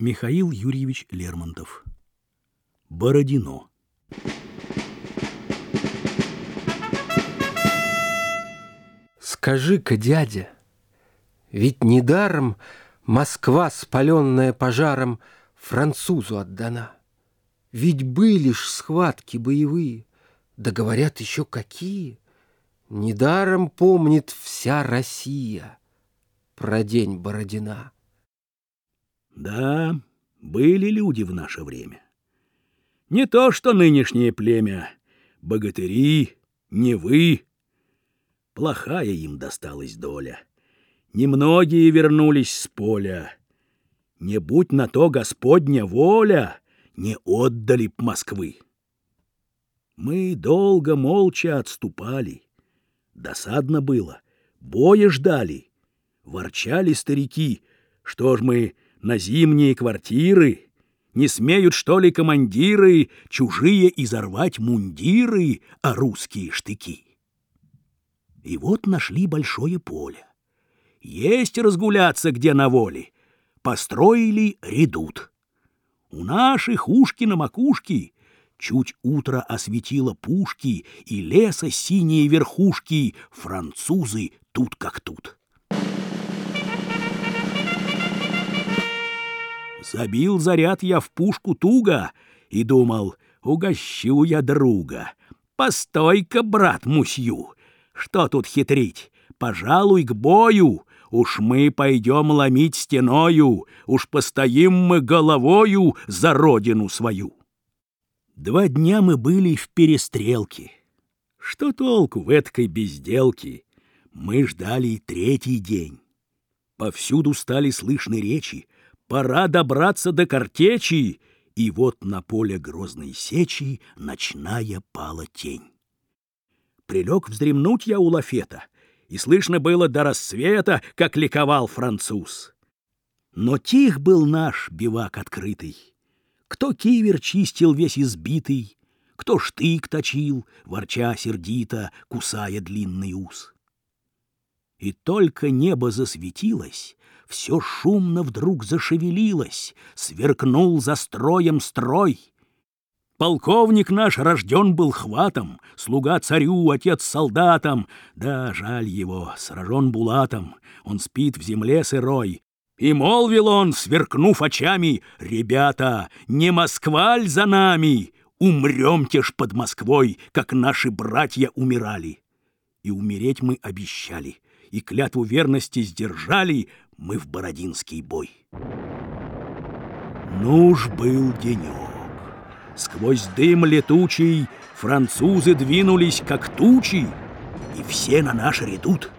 Михаил Юрьевич Лермонтов. Бородино. Скажи-ка, дядя, ведь недаром Москва, спаленная пожаром, французу отдана. Ведь были ж схватки боевые, да говорят еще какие. Недаром помнит вся Россия про день Бородина. Да, были люди в наше время. Не то, что нынешнее племя, богатыри, не вы. Плохая им досталась доля. Немногие вернулись с поля. Не будь на то Господня воля, не отдали б Москвы. Мы долго молча отступали. Досадно было, боя ждали. Ворчали старики, что ж мы на зимние квартиры, не смеют, что ли, командиры чужие изорвать мундиры, а русские штыки. И вот нашли большое поле. Есть разгуляться где на воле. Построили редут. У наших ушки на макушке Чуть утро осветило пушки И леса синие верхушки, Французы тут как тут. Забил заряд я в пушку туго И думал, угощу я друга. Постой-ка, брат Мусью, что тут хитрить? Пожалуй, к бою. Уж мы пойдем ломить стеною, Уж постоим мы головою за родину свою. Два дня мы были в перестрелке. Что толку в эткой безделке? Мы ждали третий день. Повсюду стали слышны речи. Пора добраться до картечи. И вот на поле грозной сечи ночная пала тень. Прилег вздремнуть я у лафета, и слышно было до рассвета, как ликовал француз. Но тих был наш бивак открытый. Кто кивер чистил весь избитый, кто штык точил, ворча сердито, кусая длинный ус. И только небо засветилось, все шумно вдруг зашевелилось, сверкнул за строем строй — Полковник наш рожден был хватом, слуга царю, отец солдатам. Да, жаль его, сражен булатом, он спит в земле сырой. И молвил он, сверкнув очами, «Ребята, не Москваль за нами! Умремте ж под Москвой, как наши братья умирали!» И умереть мы обещали, и клятву верности сдержали мы в Бородинский бой. Ну уж был денек. Сквозь дым летучий французы двинулись, как тучи, и все на наш редут.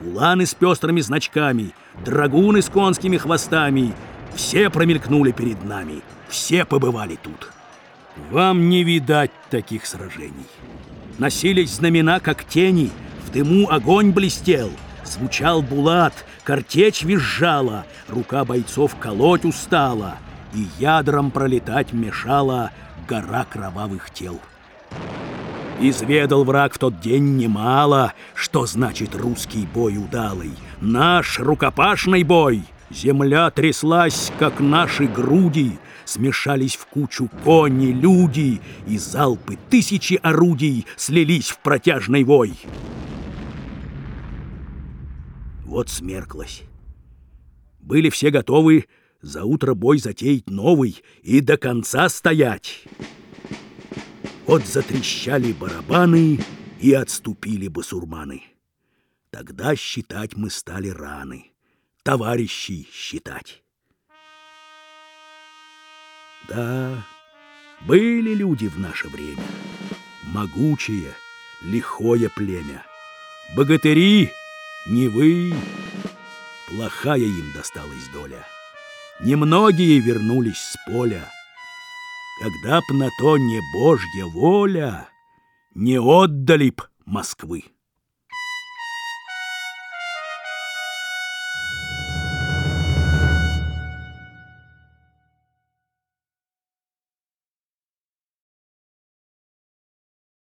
Уланы с пестрыми значками, драгуны с конскими хвостами, все промелькнули перед нами, все побывали тут. Вам не видать таких сражений. Носились знамена, как тени, в дыму огонь блестел, звучал булат, картечь визжала, рука бойцов колоть устала, и ядром пролетать мешала гора кровавых тел. Изведал враг в тот день немало, что значит русский бой удалый. Наш рукопашный бой! Земля тряслась, как наши груди, Смешались в кучу кони, люди, И залпы тысячи орудий Слились в протяжный вой. Вот смерклась. Были все готовы за утро бой затеять новый и до конца стоять. Вот затрещали барабаны и отступили басурманы. Тогда считать мы стали раны, товарищей считать. Да, были люди в наше время, могучее, лихое племя. Богатыри, не вы, плохая им досталась доля. Немногие вернулись с поля. Когда б на то не Божья воля, Не отдали б Москвы.